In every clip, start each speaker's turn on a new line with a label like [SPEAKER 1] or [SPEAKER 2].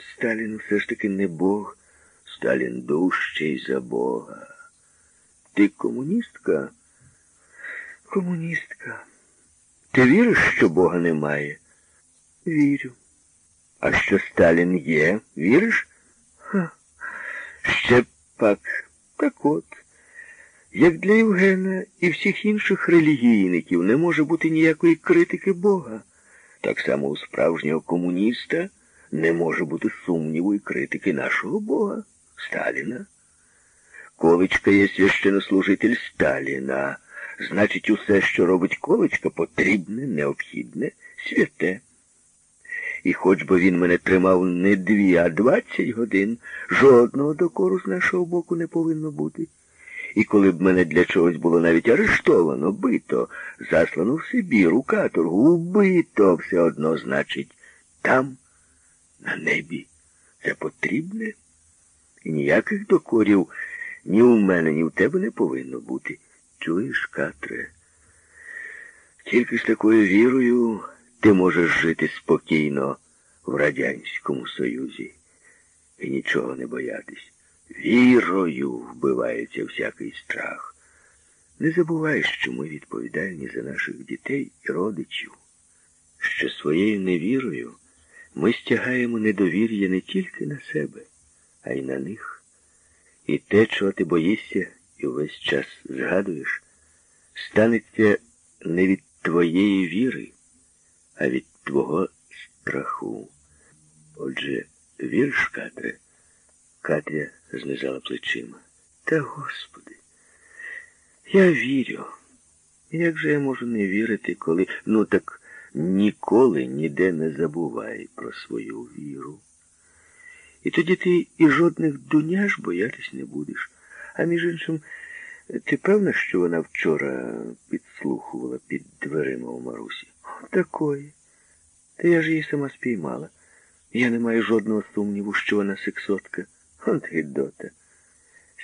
[SPEAKER 1] Сталін все ж таки не Бог. Сталін дужчий за Бога. Ти комуністка? Комуністка. Ти віриш, що Бога немає? Вірю. А що Сталін є, віриш? Ха. Ще пак. Так от. Як для Євгена і всіх інших релігійників не може бути ніякої критики Бога, так само у справжнього комуніста не може бути сумніву і критики нашого Бога, Сталіна. Количка є священнослужитель Сталіна. Значить, усе, що робить колечка, потрібне, необхідне, святе. І хоч би він мене тримав не дві, а двадцять годин, жодного докору з нашого боку не повинно бути. І коли б мене для чогось було навіть арештовано, бито, заслано в Сибір, у каторгу, убито, все одно, значить, там, на небі, це потрібне. І ніяких докорів ні у мене, ні в тебе не повинно бути. Чуєш, Катре? Тільки з такою вірою ти можеш жити спокійно в Радянському Союзі і нічого не боятись. Вірою вбивається всякий страх. Не забувай, що ми відповідальні за наших дітей і родичів, що своєю невірою ми стягаємо недовір'я не тільки на себе, а й на них. І те, чого ти боїшся і увесь час згадуєш, станеться не від твоєї віри, а від твого страху. Отже, вірш, Катре? Катря знизала плечима. Та, Господи, я вірю. Як же я можу не вірити, коли, ну так ніколи ніде не забувай про свою віру. І тоді ти і жодних дуняш боятись не будеш. А між іншим, ти певна, що вона вчора підслухувала під дверима у Марусі? Такої. Та я ж її сама спіймала. Я не маю жодного сумніву, що вона сексотка. От Гедота.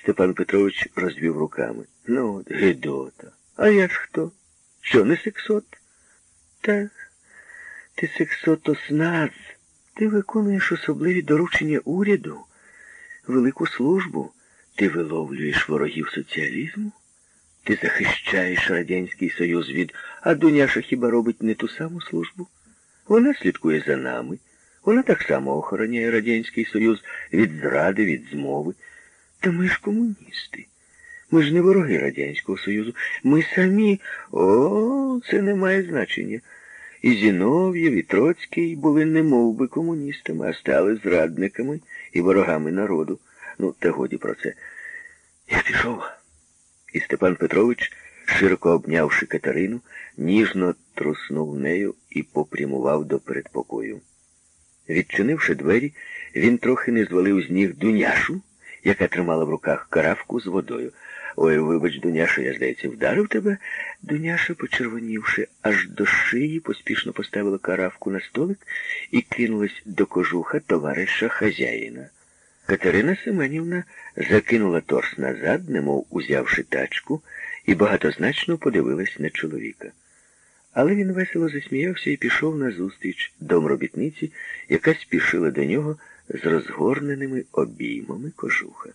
[SPEAKER 1] Степан Петрович розвів руками. Ну от Гедота. А я ж хто? Що, не сексот? Та сексотосназ. Ти виконуєш особливі доручення уряду, велику службу. Ти виловлюєш ворогів соціалізму? Ти захищаєш Радянський Союз від, а Дуняша хіба робить не ту саму службу? Вона слідкує за нами. Вона так само охороняє Радянський Союз від зради, від змови. Та ми ж комуністи. Ми ж не вороги Радянського Союзу. Ми самі. О, це не має значення. І Зінов'єв, і Троцький були не мов би комуністами, а стали зрадниками і ворогами народу. Ну, та годі про це. Я пішов. І Степан Петрович, широко обнявши Катерину, ніжно труснув нею і попрямував до передпокою. Відчинивши двері, він трохи не звалив з ніг Дуняшу, яка тримала в руках каравку з водою. Ой, вибач, Дуняша, я, здається, вдарив тебе. Дуняша, почервонівши, аж до шиї, поспішно поставила каравку на столик і кинулась до кожуха товариша хазяїна. Катерина Семенівна закинула торс назад, немов узявши тачку, і багатозначно подивилась на чоловіка. Але він весело засміявся і пішов назустріч домробітниці, яка спішила до нього з розгорненими обіймами кожуха.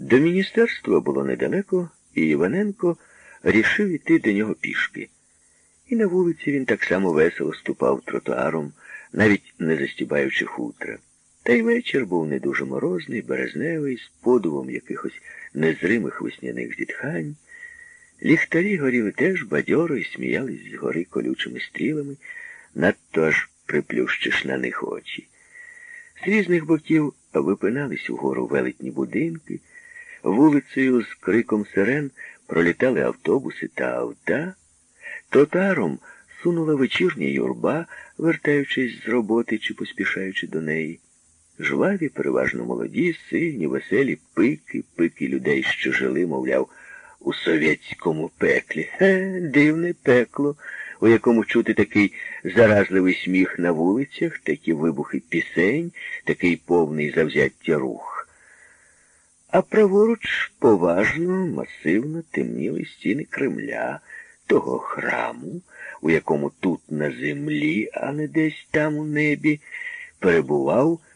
[SPEAKER 1] До міністерства було недалеко, і Іваненко рішив іти до нього пішки. І на вулиці він так само весело ступав тротуаром, навіть не застібаючи хутра. Та й вечір був не дуже морозний, березневий, з подувом якихось незримих весняних зітхань. Ліхтарі горіли теж бадьоро і сміялись згори колючими стрілами, надто аж приплющиш на них очі. З різних боків випинались угору велетні будинки, вулицею з криком сирен пролітали автобуси та авта, тотаром сунула вечірня юрба, вертаючись з роботи чи поспішаючи до неї. Жваві, переважно молоді, сильні, веселі пики, пики людей, що жили, мовляв, у совєтському пеклі. Хе, дивне пекло, у якому чути такий заразливий сміх на вулицях, такі вибухи пісень, такий повний завзяття рух. А праворуч поважно, масивно темніли стіни Кремля, того храму, у якому тут на землі, а не десь там у небі, перебував